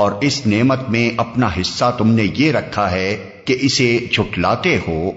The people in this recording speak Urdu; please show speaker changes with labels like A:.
A: اور اس نعمت میں اپنا حصہ تم نے یہ رکھا ہے کہ اسے چھٹلاتے ہو۔